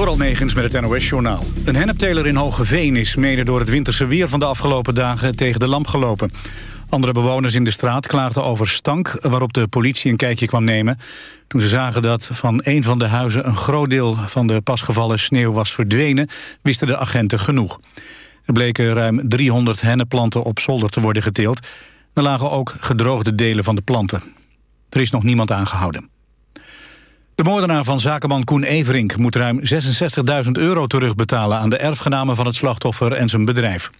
Door Almegens met het NOS-journaal. Een hennepteler in Hogeveen is mede door het winterse weer van de afgelopen dagen tegen de lamp gelopen. Andere bewoners in de straat klaagden over stank waarop de politie een kijkje kwam nemen. Toen ze zagen dat van een van de huizen een groot deel van de pasgevallen sneeuw was verdwenen, wisten de agenten genoeg. Er bleken ruim 300 hennepplanten op zolder te worden geteeld. Er lagen ook gedroogde delen van de planten. Er is nog niemand aangehouden. De moordenaar van zakenman Koen Everink moet ruim 66.000 euro terugbetalen aan de erfgenamen van het slachtoffer en zijn bedrijf.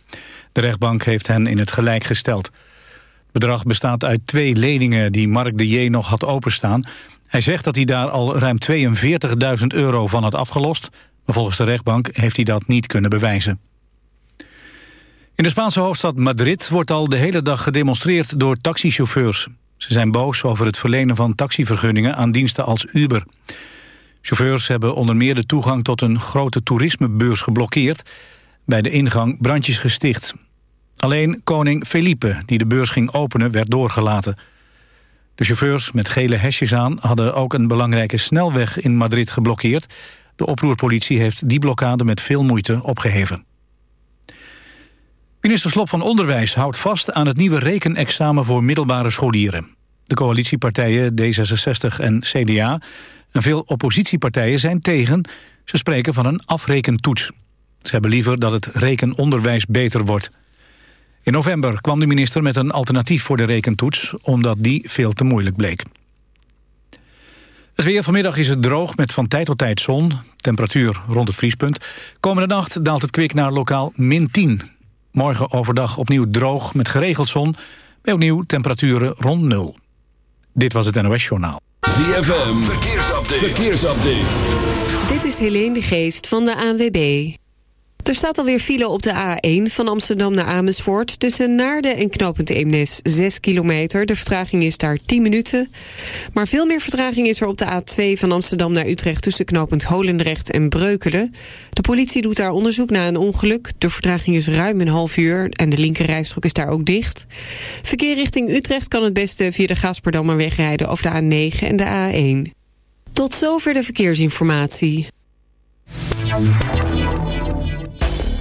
De rechtbank heeft hen in het gelijk gesteld. Het bedrag bestaat uit twee leningen die Mark de J. nog had openstaan. Hij zegt dat hij daar al ruim 42.000 euro van had afgelost. Maar volgens de rechtbank heeft hij dat niet kunnen bewijzen. In de Spaanse hoofdstad Madrid wordt al de hele dag gedemonstreerd door taxichauffeurs. Ze zijn boos over het verlenen van taxivergunningen aan diensten als Uber. Chauffeurs hebben onder meer de toegang tot een grote toerismebeurs geblokkeerd. Bij de ingang brandjes gesticht. Alleen koning Felipe, die de beurs ging openen, werd doorgelaten. De chauffeurs met gele hesjes aan hadden ook een belangrijke snelweg in Madrid geblokkeerd. De oproerpolitie heeft die blokkade met veel moeite opgeheven. Minister Slop van Onderwijs houdt vast aan het nieuwe rekenexamen voor middelbare scholieren. De coalitiepartijen D66 en CDA en veel oppositiepartijen zijn tegen. Ze spreken van een afrekentoets. Ze hebben liever dat het rekenonderwijs beter wordt. In november kwam de minister met een alternatief voor de rekentoets... omdat die veel te moeilijk bleek. Het weer vanmiddag is het droog met van tijd tot tijd zon. Temperatuur rond het vriespunt. Komende nacht daalt het kwik naar lokaal min 10. Morgen overdag opnieuw droog met geregeld zon. Bij opnieuw temperaturen rond nul. Dit was het NOS Journaal. ZFM, verkeersupdate. verkeersupdate. Dit is Helene de Geest van de ANWB. Er staat alweer file op de A1 van Amsterdam naar Amersfoort... tussen Naarden en knooppunt Eemnes, 6 kilometer. De vertraging is daar 10 minuten. Maar veel meer vertraging is er op de A2 van Amsterdam naar Utrecht... tussen knooppunt Holendrecht en Breukelen. De politie doet daar onderzoek naar een ongeluk. De vertraging is ruim een half uur en de linkerrijstrook is daar ook dicht. Verkeer richting Utrecht kan het beste via de Gasperdammer wegrijden... over de A9 en de A1. Tot zover de verkeersinformatie.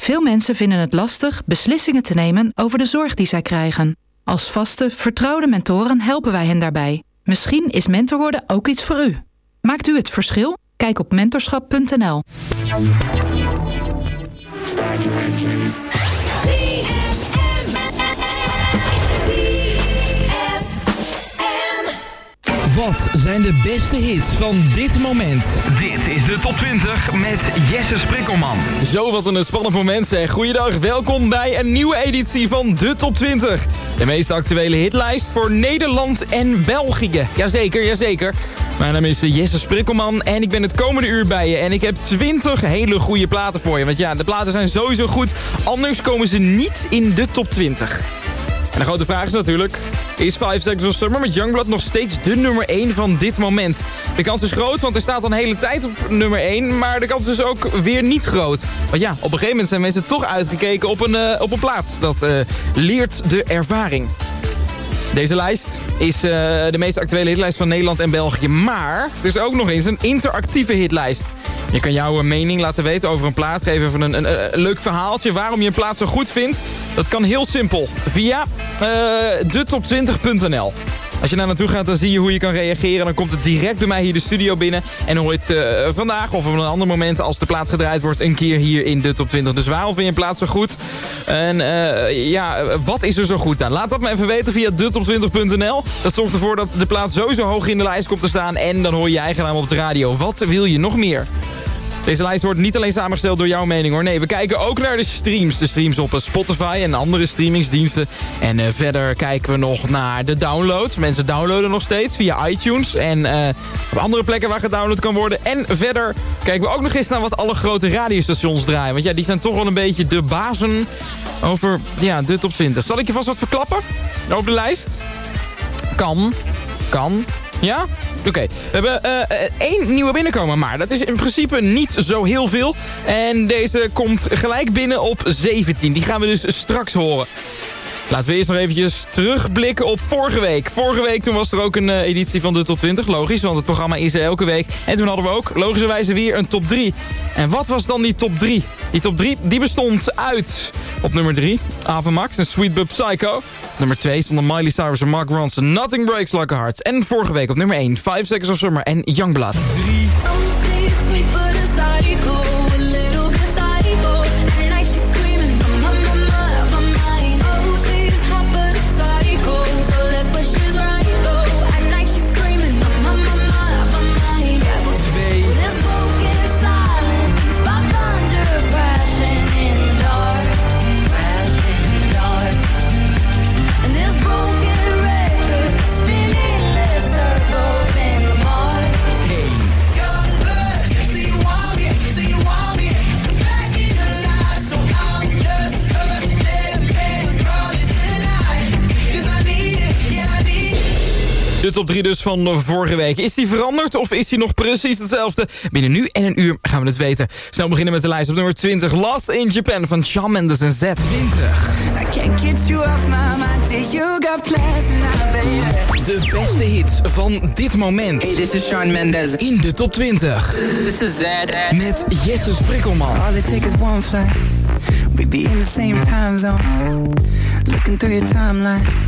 Veel mensen vinden het lastig beslissingen te nemen over de zorg die zij krijgen. Als vaste, vertrouwde mentoren helpen wij hen daarbij. Misschien is mentor worden ook iets voor u. Maakt u het verschil? Kijk op mentorschap.nl. Wat zijn de beste hits van dit moment? Dit is de top 20 met Jesse Sprikkelman. Zo, wat een spannend moment zeg. Goeiedag, welkom bij een nieuwe editie van de Top 20. De meest actuele hitlijst voor Nederland en België. Jazeker, jazeker. Mijn naam is Jesse Sprikkelman en ik ben het komende uur bij je. En ik heb 20 hele goede platen voor je. Want ja, de platen zijn sowieso goed. Anders komen ze niet in de top 20. De grote vraag is natuurlijk... is Five Seconds of Summer met Youngblood nog steeds de nummer 1 van dit moment. De kans is groot, want er staat al een hele tijd op nummer 1, maar de kans is ook weer niet groot. Want ja, op een gegeven moment zijn mensen toch uitgekeken op een, eh, op een plaats. Dat eh, leert de ervaring. Deze lijst is eh, de meest actuele hitlijst van Nederland en België. Maar er is ook nog eens een interactieve hitlijst. Je kan jouw mening laten weten over een plaat. Geef even een, een, een leuk verhaaltje waarom je een plaat zo goed vindt. Dat kan heel simpel. Via uh, detop20.nl. Als je daar naartoe gaat, dan zie je hoe je kan reageren. Dan komt het direct bij mij hier de studio binnen. En hoor je het uh, vandaag of op een ander moment... als de plaat gedraaid wordt, een keer hier in de top 20. Dus waarom vind je een plaat zo goed? En uh, ja, wat is er zo goed aan? Laat dat me even weten via detop20.nl. Dat zorgt ervoor dat de plaat sowieso hoog in de lijst komt te staan. En dan hoor je je eigen naam op de radio. Wat wil je nog meer? Deze lijst wordt niet alleen samengesteld door jouw mening hoor. Nee, we kijken ook naar de streams. De streams op Spotify en andere streamingsdiensten. En uh, verder kijken we nog naar de downloads. Mensen downloaden nog steeds via iTunes. En uh, op andere plekken waar gedownload kan worden. En verder kijken we ook nog eens naar wat alle grote radiostations draaien. Want ja, die zijn toch wel een beetje de bazen over ja, de top 20. Zal ik je vast wat verklappen over de lijst? Kan. Kan. Ja? Oké. We hebben uh, één nieuwe binnenkomen, maar dat is in principe niet zo heel veel. En deze komt gelijk binnen op 17. Die gaan we dus straks horen. Laten we eerst nog eventjes terugblikken op vorige week. Vorige week toen was er ook een uh, editie van de top 20, logisch, want het programma is er elke week. En toen hadden we ook logischerwijze weer een top 3. En wat was dan die top 3? Die top 3 die bestond uit op nummer 3 Ava Max en Sweet Bub Psycho. Nummer 2 stonden Miley Cyrus en Mark Ronson, Nothing Breaks Like a Heart. En vorige week op nummer 1 5 Seconds of Summer en Youngblood. 3. De top 3 dus van vorige week. Is die veranderd of is die nog precies hetzelfde? Binnen nu en een uur gaan we het weten. Snel beginnen met de lijst op nummer 20. Last in Japan van Shawn Mendes en Z. 20. De beste hits van dit moment. Hey, this is Shawn Mendes. In de top 20. This is Z. Met Jesse Sprikkelman. All it takes is one flight. We be in the same time zone. Looking through your timeline.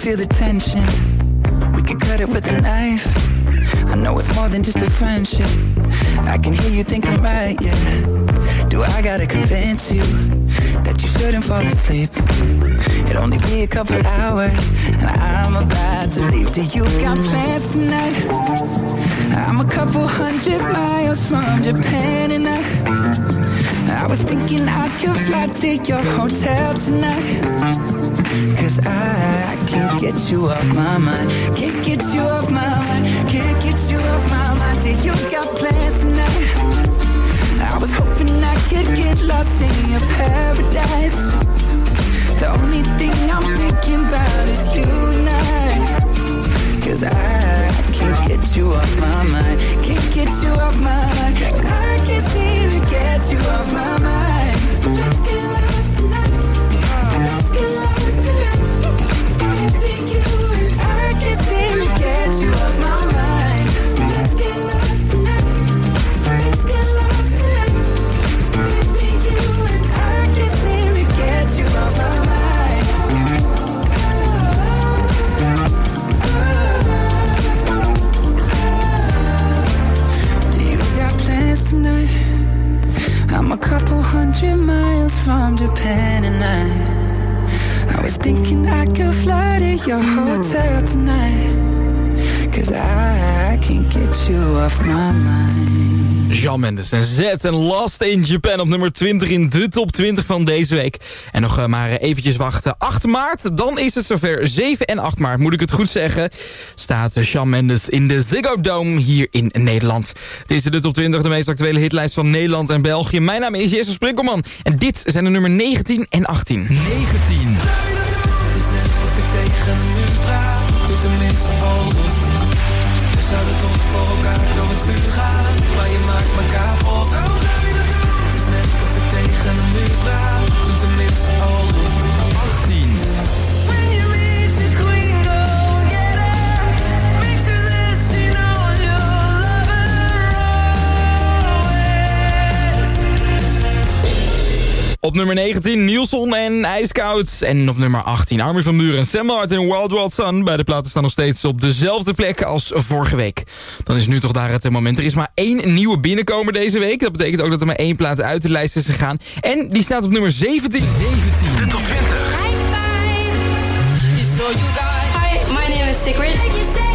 feel the tension. We could cut it with a knife. I know it's more than just a friendship. I can hear you thinking right, yeah. Do I gotta convince you that you shouldn't fall asleep? It'll only be a couple hours, and I'm about to leave. Do you got plans tonight? I'm a couple hundred miles from Japan, and I, I was thinking I could fly to your hotel tonight. Cause I, I can't get you off my mind. Can't get you off my mind. Can't get you off my mind. Till you got plans tonight. I was hoping I could get lost in your paradise. The only thing I'm thinking about is you and Cause I can't get you off my mind. Can't get you off my mind. I can't seem to get you off my mind. Let's get Z en Last in Japan op nummer 20 in de top 20 van deze week. En nog eh, maar eventjes wachten. 8 maart, dan is het zover. 7 en 8 maart, moet ik het goed zeggen, staat Jean Mendes in de Ziggo Dome hier in Nederland. Het is de top 20, de meest actuele hitlijst van Nederland en België. Mijn naam is Jesse Sprinkelman en dit zijn de nummer 19 en 18. 19. tegen een muur praat Doe tenminste alsof Op nummer 19 Nielsen en IJskoud. En op nummer 18 Armin van Buren en Sam Martin en Wild Wild Sun. Beide platen staan nog steeds op dezelfde plek als vorige week. Dan is nu toch daar het moment. Er is maar één nieuwe binnenkomer deze week. Dat betekent ook dat er maar één plaat uit de lijst is gegaan. En die staat op nummer 17. 17. So you got Hi, my name is Sigrid.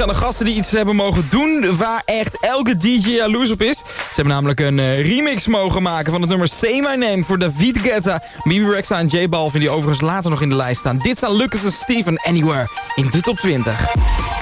Nummer 16 staan de gasten die iets hebben mogen doen waar echt elke DJ jaloers op is. Ze hebben namelijk een eh, remix mogen maken van het nummer Say My Name voor David Guetta, Bibi Rexa en J Balvin die overigens later nog in de lijst staan. Dit zijn Lucas en Steven Anywhere in de top 20.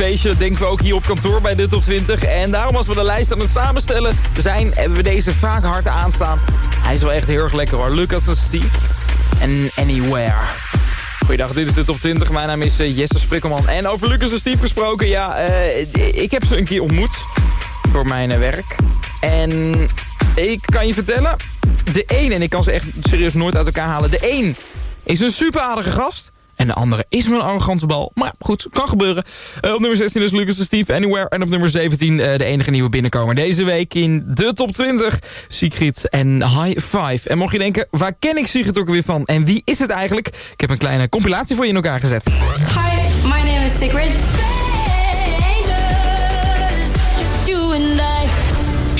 Feestje. Denken we ook hier op kantoor bij de Top 20. En daarom als we de lijst aan het samenstellen zijn... hebben we deze vaak hard aanstaan. Hij is wel echt heel erg lekker hoor. Lucas en Steve. En Anywhere. Goeiedag, dit is de Top 20. Mijn naam is eh, Jesse Sprikkelman. En over Lucas en Steve gesproken, ja, uh, ik heb ze een keer ontmoet. Voor mijn uh, werk. En ik kan je vertellen, de een, en ik kan ze echt serieus nooit uit elkaar halen. De een is een super aardige gast. En de andere is mijn arrogante bal. Maar goed, kan gebeuren. Uh, op nummer 16 is Lucas en Steve Anywhere. En op nummer 17 uh, de enige nieuwe binnenkomer deze week in de top 20. Sigrid en High Five. En mocht je denken, waar ken ik Sigrid ook weer van? En wie is het eigenlijk? Ik heb een kleine compilatie voor je in elkaar gezet. Hi, my name is Sigrid.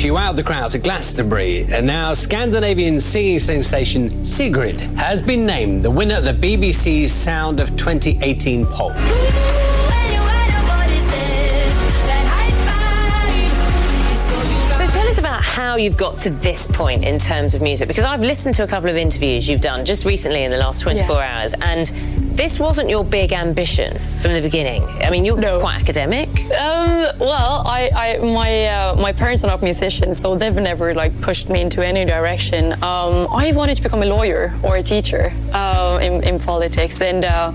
She wowed the crowds at Glastonbury, and now Scandinavian singing sensation Sigrid has been named the winner of the BBC's Sound of 2018 poll. How you've got to this point in terms of music because I've listened to a couple of interviews you've done just recently in the last 24 yeah. hours and this wasn't your big ambition from the beginning. I mean, you're no. quite academic. Um, well, I, I my uh, my parents are not musicians, so they've never like pushed me into any direction. Um, I wanted to become a lawyer or a teacher um, in, in politics, and uh,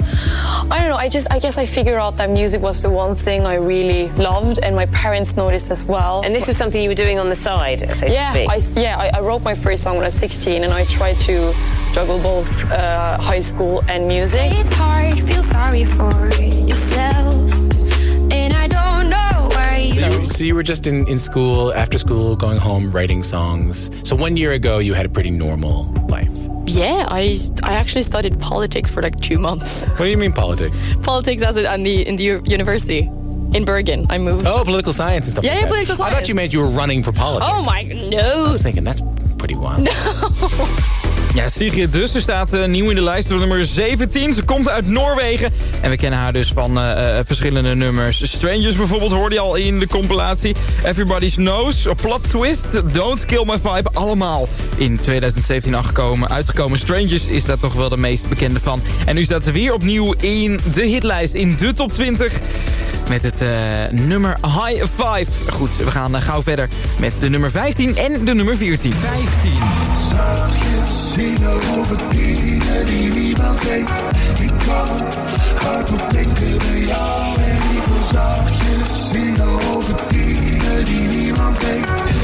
I don't know. I just I guess I figured out that music was the one thing I really loved, and my parents noticed as well. And this was something you were doing on the side, so yeah, I, yeah. I, I wrote my first song when I was 16, and I tried to juggle both uh, high school and music. It's hard, feel sorry for yourself, and I don't know why you. So, so you were just in, in school, after school, going home, writing songs. So one year ago, you had a pretty normal life. Yeah, I I actually studied politics for like two months. What do you mean politics? politics as in the in the university in Bergen. I moved. Oh, political science and stuff. Yeah, like yeah, that. political science. I thought you meant you were running for politics. Oh my no! I was thinking that's pretty wild. No. Ja, Sigrid dus. Ze staat uh, nieuw in de lijst nummer 17. Ze komt uit Noorwegen. En we kennen haar dus van uh, uh, verschillende nummers. Strangers bijvoorbeeld hoorde je al in de compilatie. Everybody's Knows, Plot Twist, Don't Kill My Vibe. Allemaal in 2017 aangekomen, uitgekomen. Strangers is daar toch wel de meest bekende van. En nu staat ze weer opnieuw in de hitlijst, in de top 20. Met het nummer High Five. Goed, we gaan gauw verder met de nummer 15 en de nummer 14. 15. Zinnen over dingen die niemand weet. Ik kan hardop denken bij jou en ik wil zachtjes zinnen over dingen die niemand weet.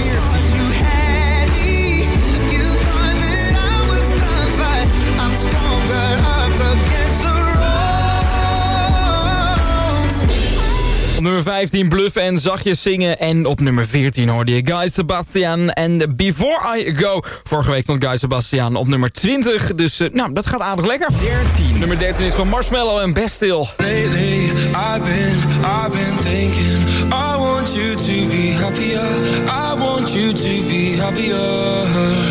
Nummer 15 Bluff en zachtjes zingen. En op nummer 14 hoorde je Guy Sebastian en Before I Go. Vorige week stond Guy Sebastian op nummer 20. Dus uh, nou, dat gaat aardig lekker. 13. Nummer 13 is van Marshmallow en Best. Lately, I've been, I've been thinking I want you to be happier I want you to be happier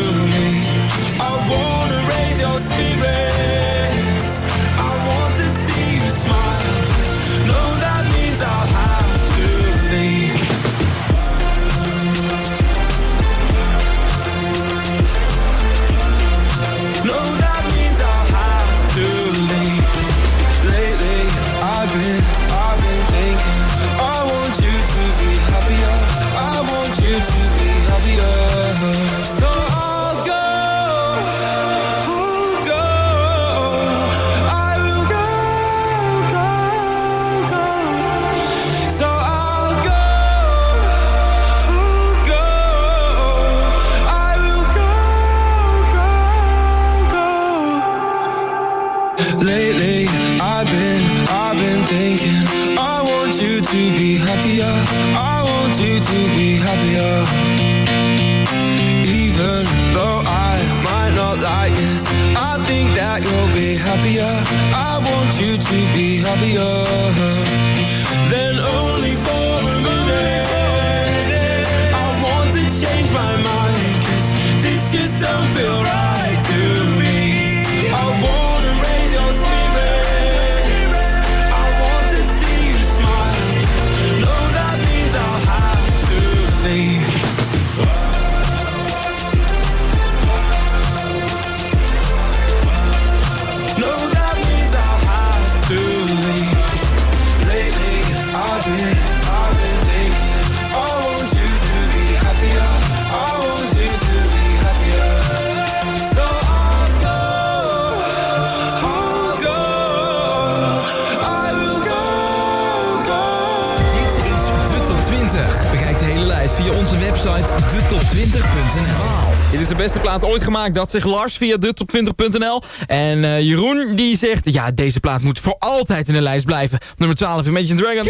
20. Bekijk de hele lijst via onze website detop20.nl. Dit is de beste plaat ooit gemaakt, dat zegt Lars via de top20.nl. En eh, Jeroen die zegt, ja deze plaat moet voor altijd in de lijst blijven. Nummer 12 Imagine Dragon.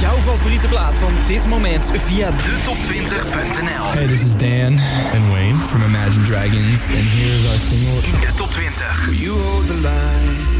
Jouw favoriete plaat van dit moment via detop20.nl. Hey, this is Dan and Wayne from Imagine Dragons, and here's our single. De top 20. You hold the line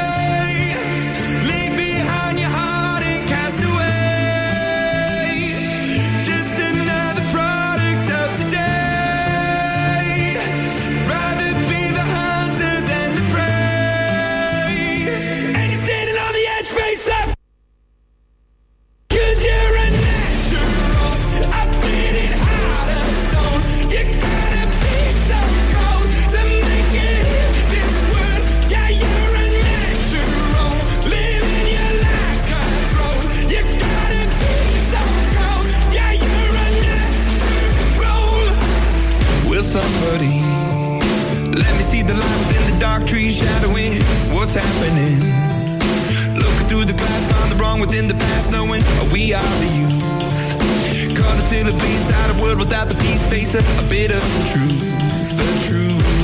Within the past, knowing we are the youth. Caught until it bleeds out of world without the peace, face a, a bit of truth, the truth.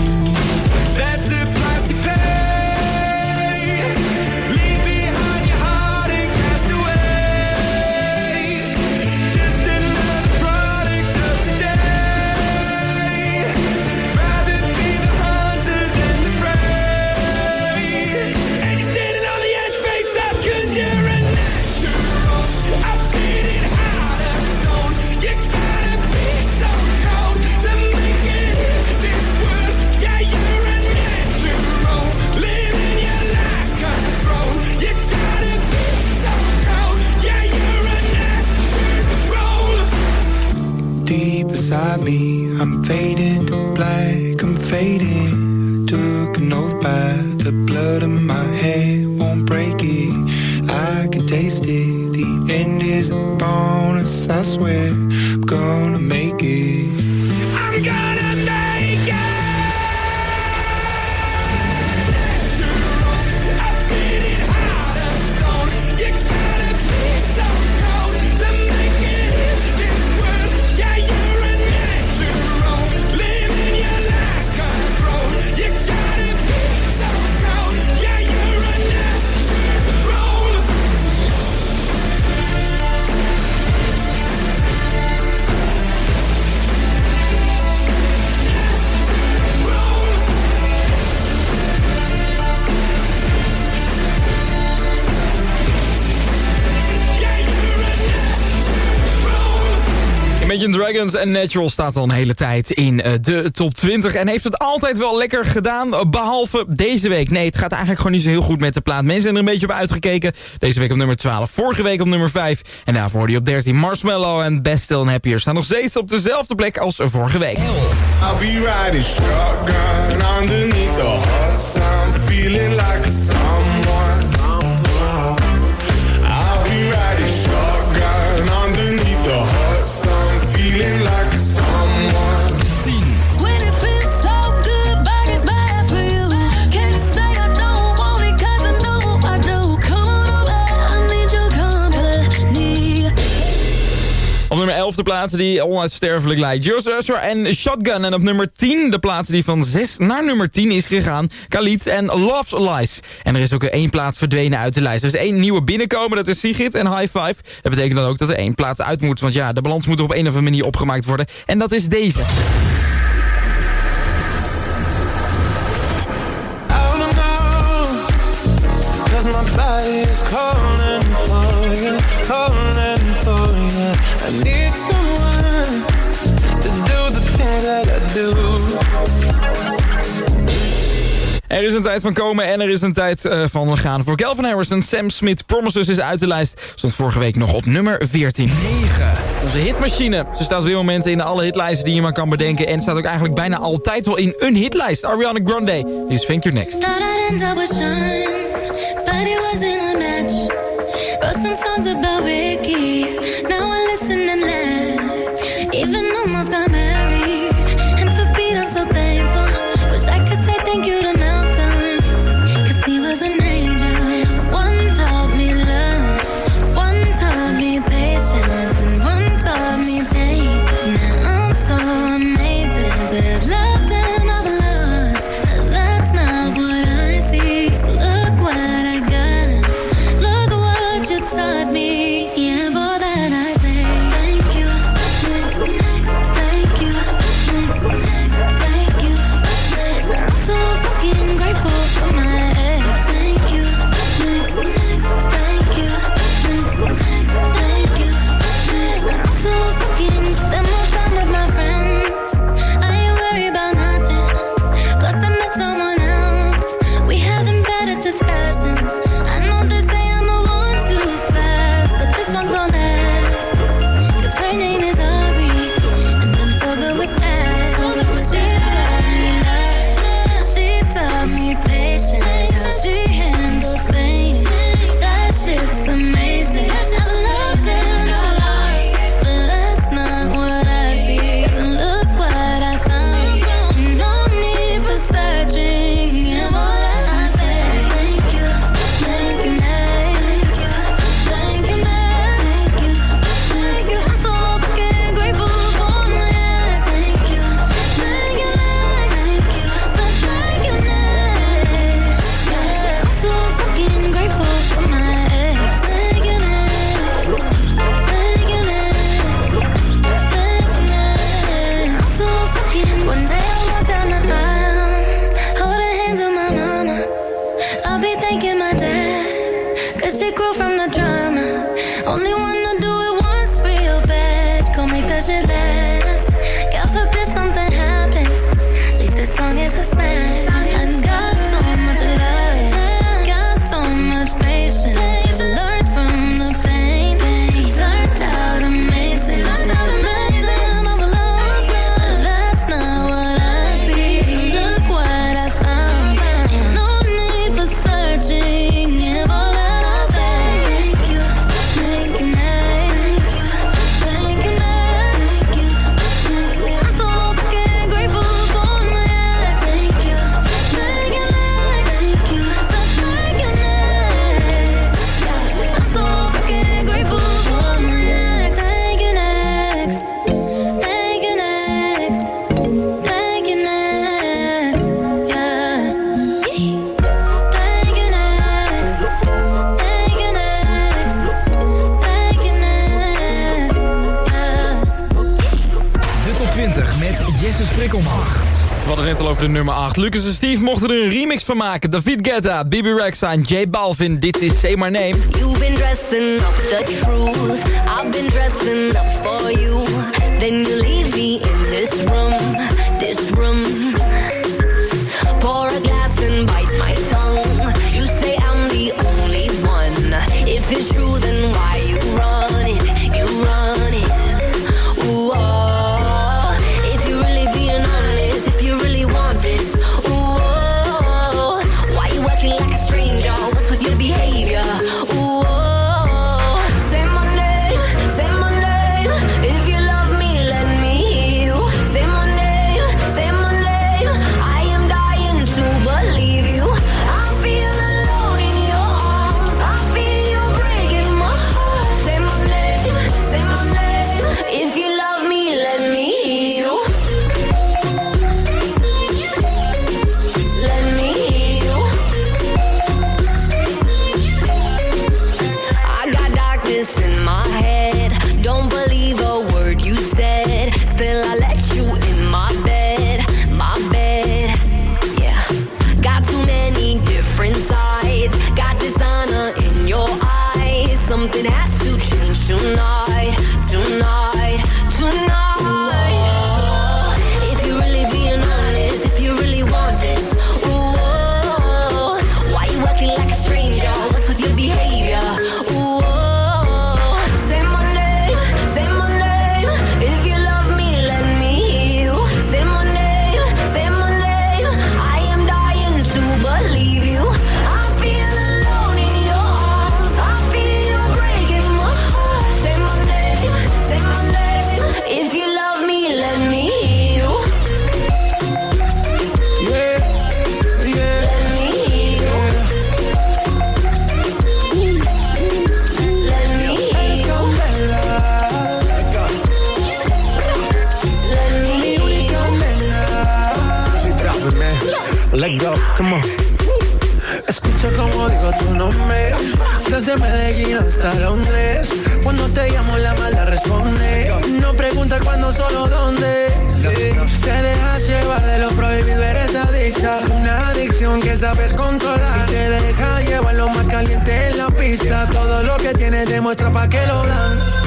Dragons en Natural staat al een hele tijd in eh, de top 20. En heeft het altijd wel lekker gedaan, eh, behalve deze week. Nee, het gaat eigenlijk gewoon niet zo heel goed met de plaat. Mensen zijn er een beetje op uitgekeken. Deze week op nummer 12, vorige week op nummer 5. En daarvoor hoorde je op 13 Marshmallow en Best Still and Happier. Staan nog steeds op dezelfde plek als vorige week. I'll riding shotgun underneath the plaats die onuitsterfelijk lijkt. Just Usher en Shotgun. En op nummer 10, de plaats die van 6 naar nummer 10 is gegaan. Khalid en Love's Lies. En er is ook één plaats verdwenen uit de lijst. Er is één nieuwe binnenkomen, dat is Sigrid en High Five. Dat betekent dan ook dat er één plaats uit moet. Want ja, de balans moet op een of andere manier opgemaakt worden. En dat is deze. Er is een tijd van komen en er is een tijd uh, van gaan. Voor Calvin Harrison, Sam Smith, Promises is uit de lijst. Stond vorige week nog op nummer 14. Onze hitmachine. Ze staat op dit moment in alle hitlijsten die je maar kan bedenken. En staat ook eigenlijk bijna altijd wel in een hitlijst. Ariana Grande. Die is Think Next. But it wasn't a match. Wrote some songs about. Lucas en Steve mochten er een remix van maken. David Guetta, Bibi Rexa en J Balvin. Dit is Say My Name. You've been dressing up the truth. I've been dressing up for you. Then you leave me in this room. Desde Medellín hasta Londres. Cuando te llamo la mala responde. No pregunta cuándo, solo dónde. Te dejas llevar de lo prohibido, eres adicta. Una adicción que sabes controlar. Te deja llevar lo más caliente en la pista. Todo lo que tienes demuestra pa' que lo dan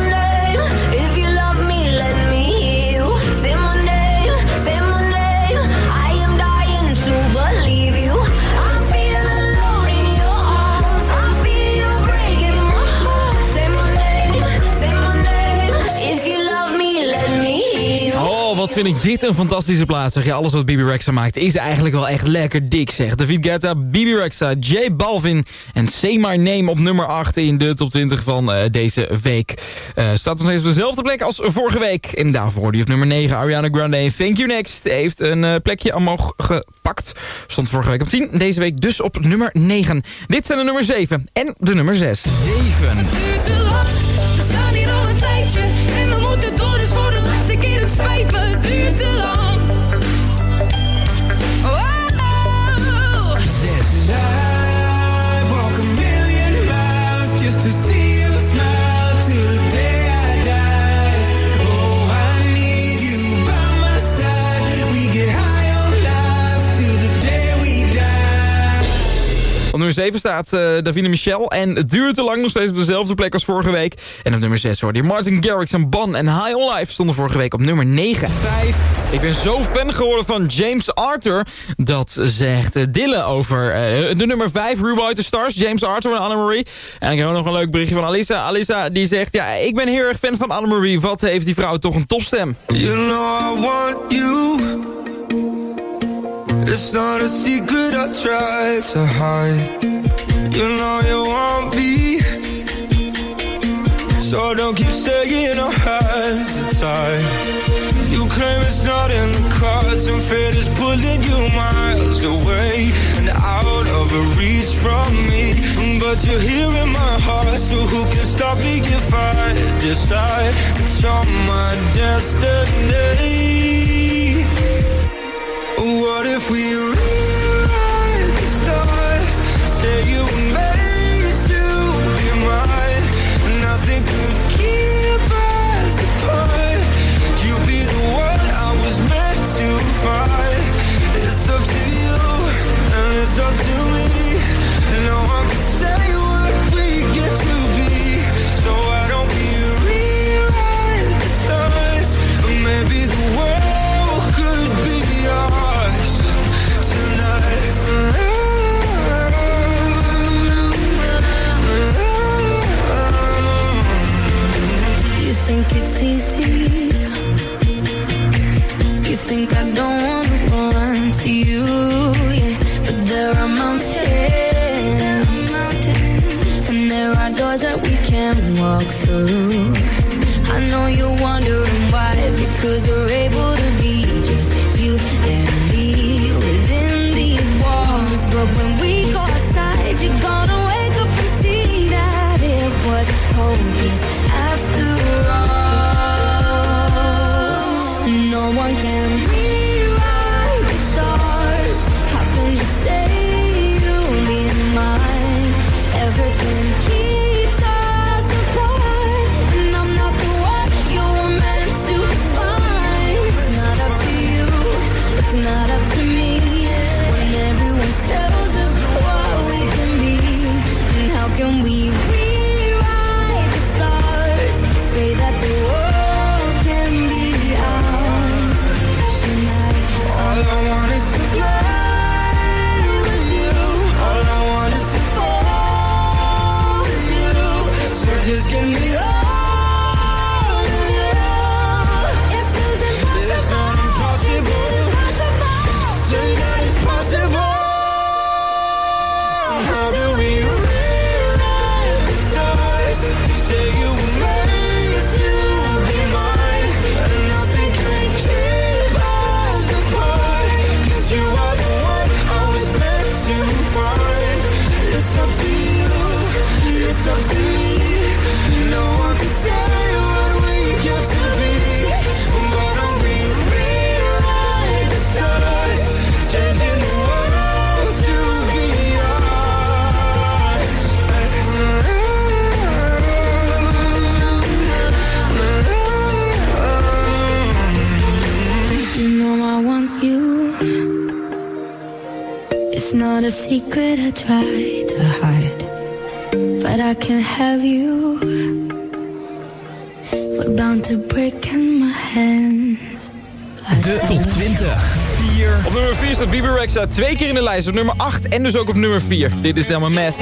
vind ik dit een fantastische plaats. Zeg. Ja, alles wat Bibi Rexa maakt is eigenlijk wel echt lekker dik, zeg. David Guetta, Bibi Rexa, J Balvin en Say My Name op nummer 8 in de top 20 van eh, deze week. Eh, staat nog steeds op dezelfde plek als vorige week. En daarvoor die op nummer 9, Ariana Grande. Thank You Next heeft een eh, plekje omhoog gepakt. Stond vorige week op 10, deze week dus op nummer 9. Dit zijn de nummer 7 en de nummer 6. 7. duurt te lang. We staan hier al een tijdje spijt me. Lang. Nummer 7 staat eh, Davine Michel. En het duurt te lang nog steeds op dezelfde plek als vorige week. En op nummer 6 hoorde je Martin Garrix en Ban en High on Life stonden vorige week op nummer 9. 5. Ik ben zo fan geworden van James Arthur. Dat zegt uh, Dille over eh, de nummer 5, Rewrite the Stars. James Arthur en Annemarie. En ik heb ook nog een leuk berichtje van Alisa. Alisa die zegt, ja, ik ben heel erg fan van Annemarie. Wat heeft die vrouw toch een topstem. You know I want you. It's not a secret I try to hide. You know you want me. So don't keep saying our hands are tied. You claim it's not in the cards, and fate is pulling you miles away and out of reach from me. But you're here in my heart, so who can stop me if I decide it's you're my destiny? What if we think I don't wanna run to you? Yeah, but there are mountains, and there are doors that we can't walk through. I know you're wondering why, because we're able to be just you and me within these walls. But when we go outside, you're gonna wake up and see that it was hopeless one can staat Bibi Rexa twee keer in de lijst. Op nummer 8 en dus ook op nummer 4. Dit is helemaal mess.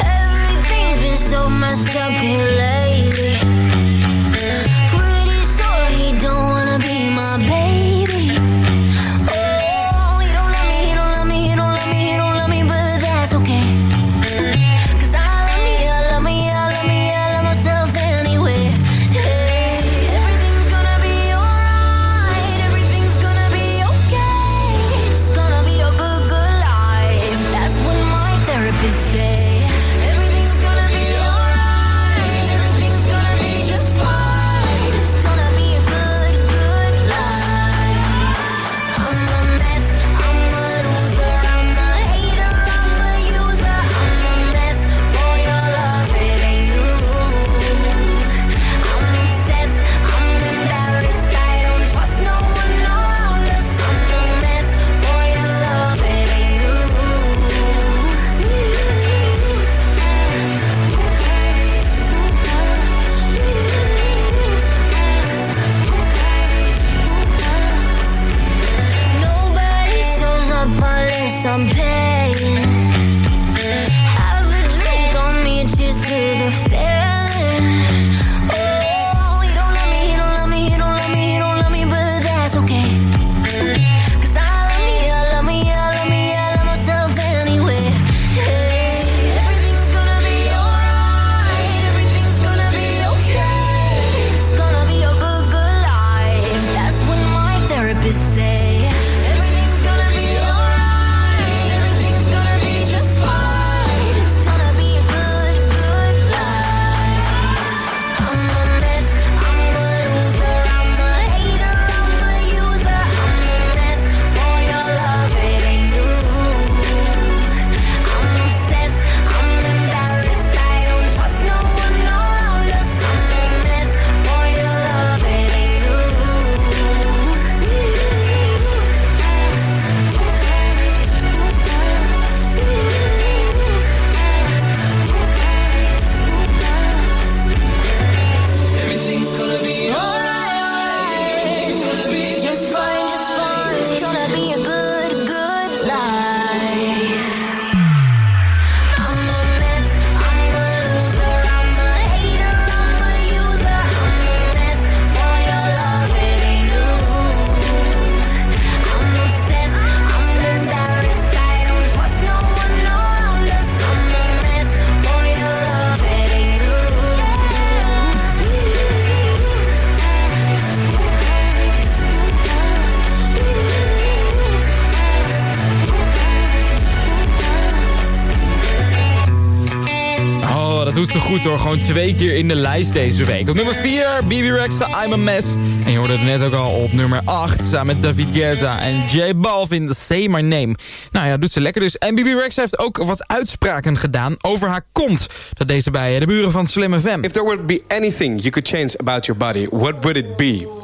Goed. Gewoon twee keer in de lijst deze week. Op nummer 4, Bibi Rexa, I'm a Mess. En je hoorde het net ook al op nummer 8. Samen met David Guetta en J Balvin, Say My Name. Nou ja, doet ze lekker dus. En Bibi Rexa heeft ook wat uitspraken gedaan over haar kont. Dat deze bij de buren van Slim FM. If there would be anything you could change about your body, what would it be?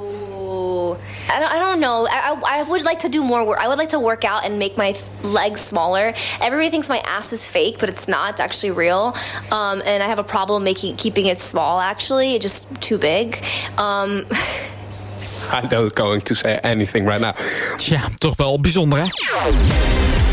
I don't, I don't know. I, I, I would like to do more work. I would like to work out and make my legs smaller. Everybody thinks my ass is fake, but it's not. It's actually real. Um, and I have a problem making keeping it small. Actually, it's just too big. Um, I'm not going to say anything right now. Tja, toch wel bijzonder hè?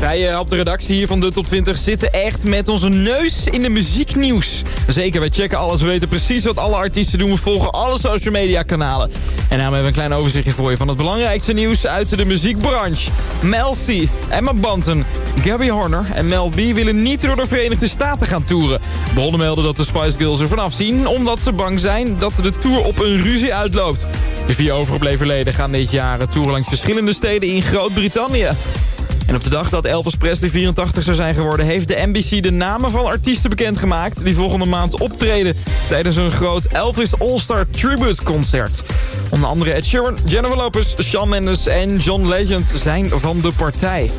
Wij eh, op de redactie hier van de Top 20 zitten echt met onze neus in de muzieknieuws. Zeker, wij checken alles. We weten precies wat alle artiesten doen. We volgen alle social media kanalen. En daarom hebben we een klein overzichtje voor je van het belangrijkste nieuws uit de muziekbranche. Mel Emma Banton, Gabby Horner en Mel B willen niet door de Verenigde Staten gaan toeren. Bronnen melden dat de Spice Girls er vanaf zien omdat ze bang zijn dat de tour op een ruzie uitloopt. De vier overgebleven leden gaan dit jaar toeren langs verschillende steden in Groot-Brittannië. En op de dag dat Elvis Presley 84 zou zijn geworden... heeft de NBC de namen van artiesten bekendgemaakt... die volgende maand optreden tijdens een groot Elvis All-Star Tribute Concert. Onder andere Ed Sheeran, Jennifer Lopez, Shawn Mendes en John Legend zijn van de partij.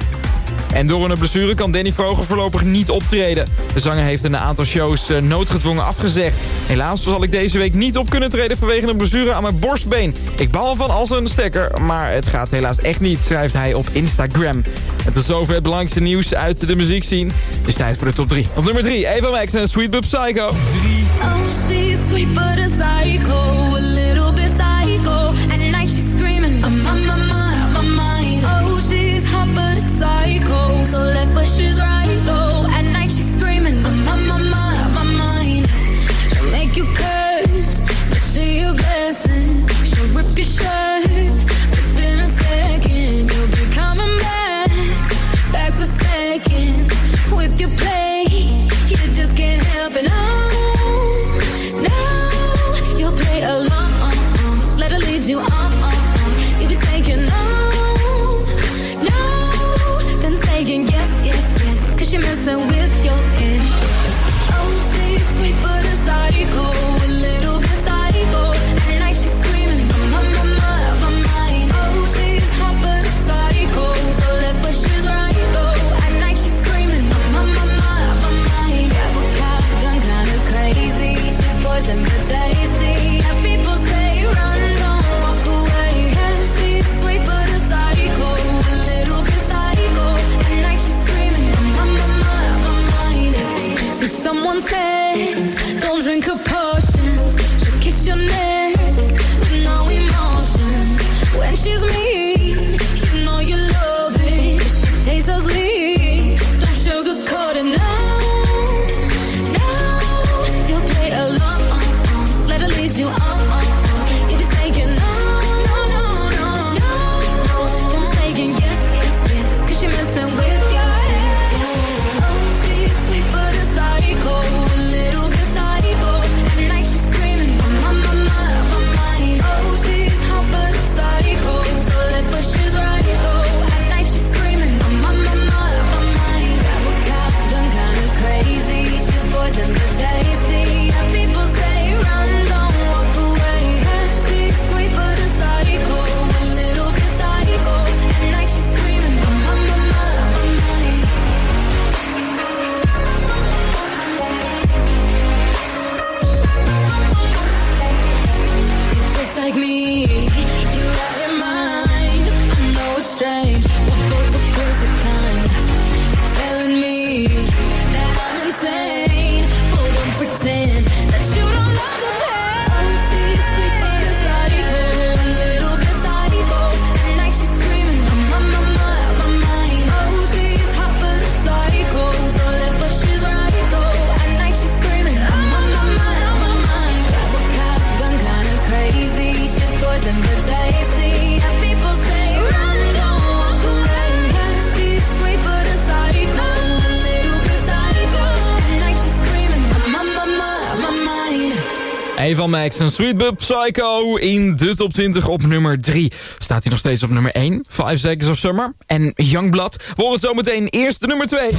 En door een blessure kan Danny Vroger voorlopig niet optreden. De zanger heeft een aantal shows eh, noodgedwongen afgezegd. Helaas zal ik deze week niet op kunnen treden vanwege een blessure aan mijn borstbeen. Ik bouw van als een stekker, maar het gaat helaas echt niet, schrijft hij op Instagram. En tot zover het belangrijkste nieuws uit de muziek zien. Het is tijd voor de top 3. Op nummer 3, Eva Max en Sweet Bub Psycho. 3. Oh, she's sweet but a psycho, a little Me. Max en Sweetbub Psycho in de top 20 op nummer 3. Staat hij nog steeds op nummer 1, 5 Seconds of Summer en Youngblood. We horen zometeen eerst de nummer 2. De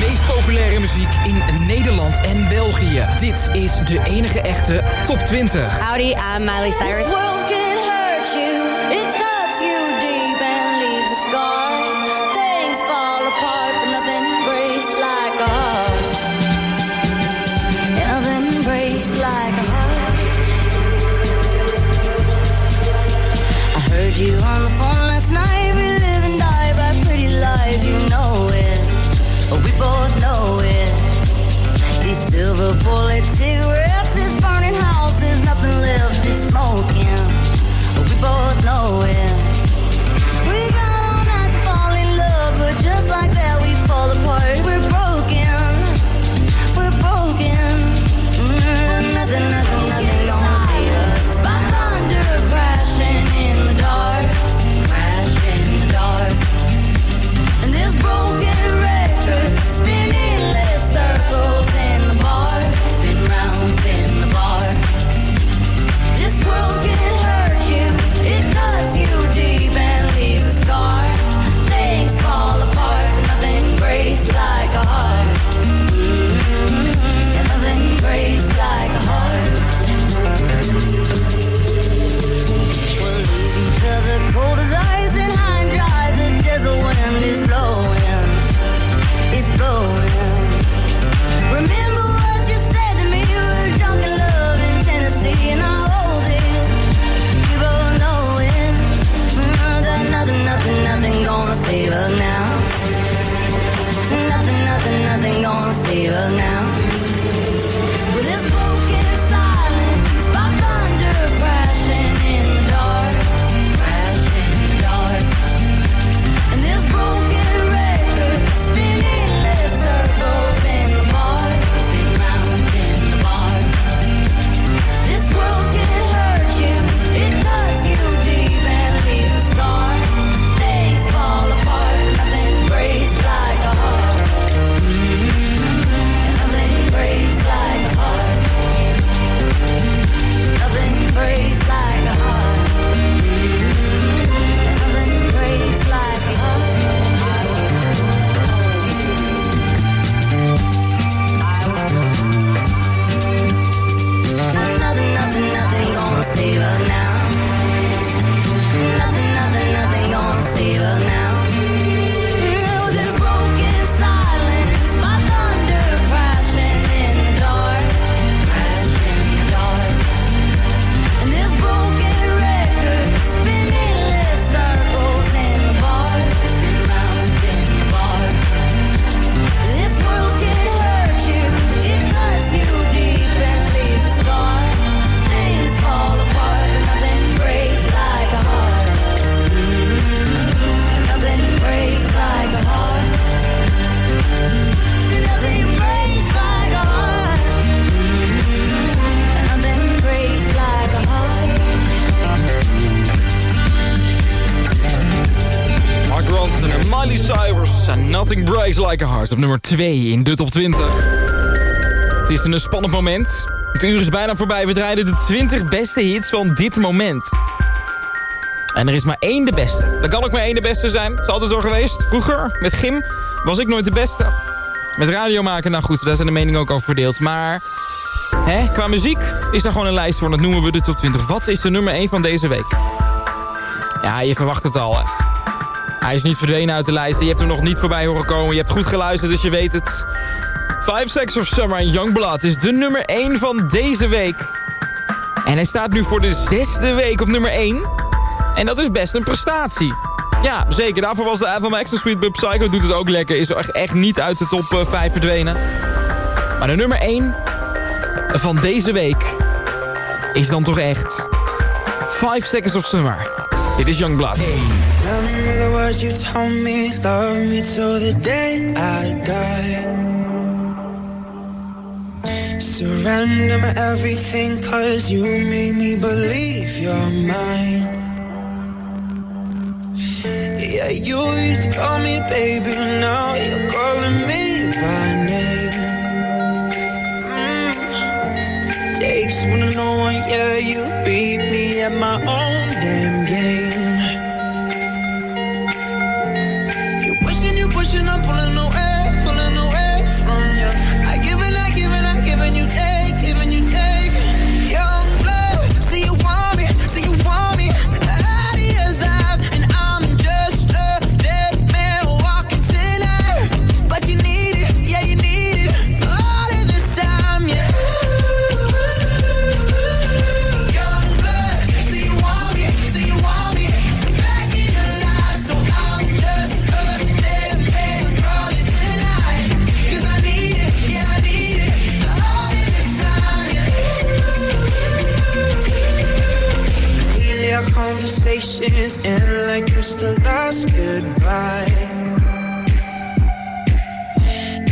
meest populaire muziek in Nederland en België. Dit is de enige echte top 20. Howdy, I'm Miley Cyrus. see her now. Nothing Breaks Like a Heart op nummer 2 in de top 20. Het is een spannend moment. Het uur is bijna voorbij. We draaien de 20 beste hits van dit moment. En er is maar één de beste. Er kan ook maar één de beste zijn. Is altijd zo geweest. Vroeger, met Gym, was ik nooit de beste. Met radio maken, nou goed, daar zijn de meningen ook over verdeeld. Maar hè, qua muziek is daar gewoon een lijst voor. Dat noemen we de top 20. Wat is de nummer 1 van deze week? Ja, je verwacht het al, hè. Hij is niet verdwenen uit de lijst. Je hebt hem nog niet voorbij horen komen. Je hebt goed geluisterd, dus je weet het. Five Seconds of Summer en Youngblood is de nummer 1 van deze week. En hij staat nu voor de zesde week op nummer 1. En dat is best een prestatie. Ja, zeker. Daarvoor was de Ava Max Sweet Bub Psycho doet het ook lekker. Is echt, niet uit de top eh, 5 verdwenen. Maar de nummer 1 van deze week is dan toch echt... Five Seconds of Summer. Dit is Youngblood. Surrender my everything, cause you made me believe you're mine. Yeah, you used to call me baby, now you're calling me by name. Mm. Takes one to know one, yeah, you beat me at my own end like it's the last goodbye.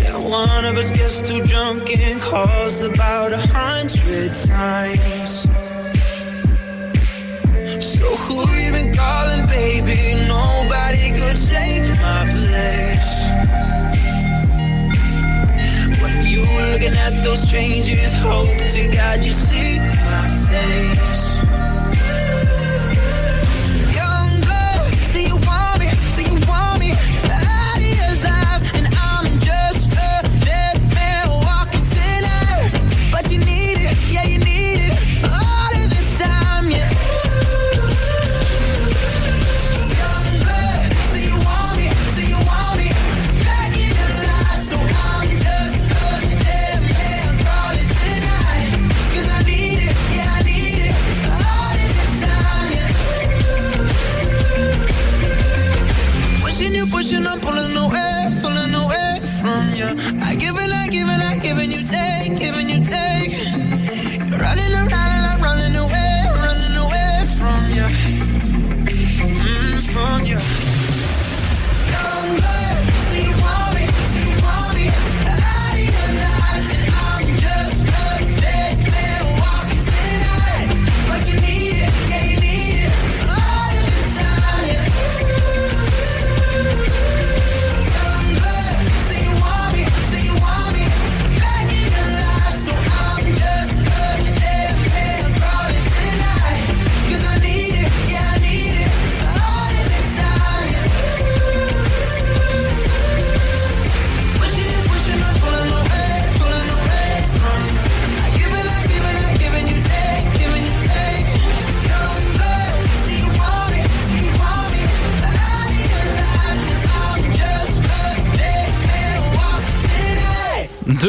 Now one of us gets too drunk and calls about a hundred times. So who you been calling, baby? Nobody could take my place. When you looking at those strangers, hope to God you see my face.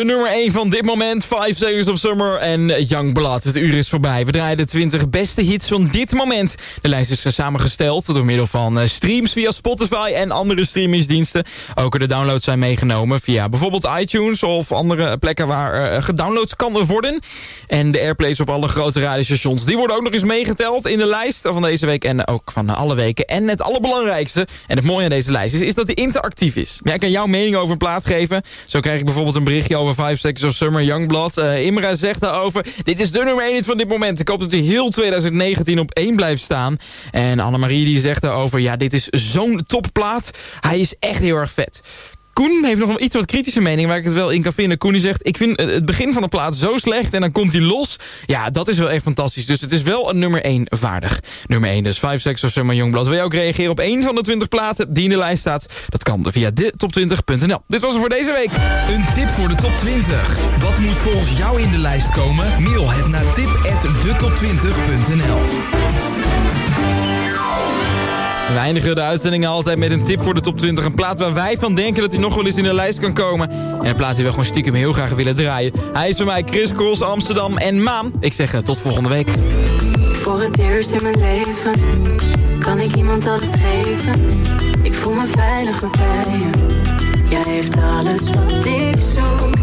Nummer 1 van dit moment, 5 Seconds of Summer en Young Blood. Het uur is voorbij. We draaien de 20 beste hits van dit moment. De lijst is samengesteld door middel van eh, streams via Spotify en andere streamingsdiensten. Ook de downloads zijn meegenomen via bijvoorbeeld iTunes of andere plekken waar eh, gedownload kan worden. En de airplays op alle grote radiostations, die worden ook nog eens meegeteld in de lijst van deze week en ook van alle weken. En het allerbelangrijkste, en het mooie aan deze lijst is, is dat die interactief is. Ja, ik kan jouw mening over een plaat geven. Zo krijg ik bijvoorbeeld een berichtje over 5 Seconds of Summer, Youngblood. Uh, Imra zegt daarover, dit is de nummer 1 hit van dit moment. Ik hoop dat hij heel 2019 op 1 blijft staan. En Annemarie die zegt daarover, ja, dit is zo'n topplaat. Hij is echt heel erg vet. Koen heeft nog een iets wat kritische mening waar ik het wel in kan vinden. Koen zegt, ik vind het begin van de plaat zo slecht en dan komt hij los. Ja, dat is wel echt fantastisch. Dus het is wel een nummer 1 vaardig. Nummer 1 dus 5 Sex of Summer Youngblood. Wil je ook reageren op één van de 20 platen die in de lijst staat? Dat kan via de top20.nl. Dit was het voor deze week. Een tip voor de top 20. Wat moet volgens jou in de lijst komen? Mail het naar tip@detop20.nl. We eindigen de uitzendingen altijd met een tip voor de top 20. Een plaat waar wij van denken dat hij nog wel eens in de lijst kan komen. En een plaat die we gewoon stiekem heel graag willen draaien. Hij is voor mij Chris Cross, Amsterdam en Maan. Ik zeg eh, tot volgende week. Voor het eerst in mijn leven kan ik iemand alles geven. Ik voel me veiliger bij je. Jij heeft alles wat ik zoek.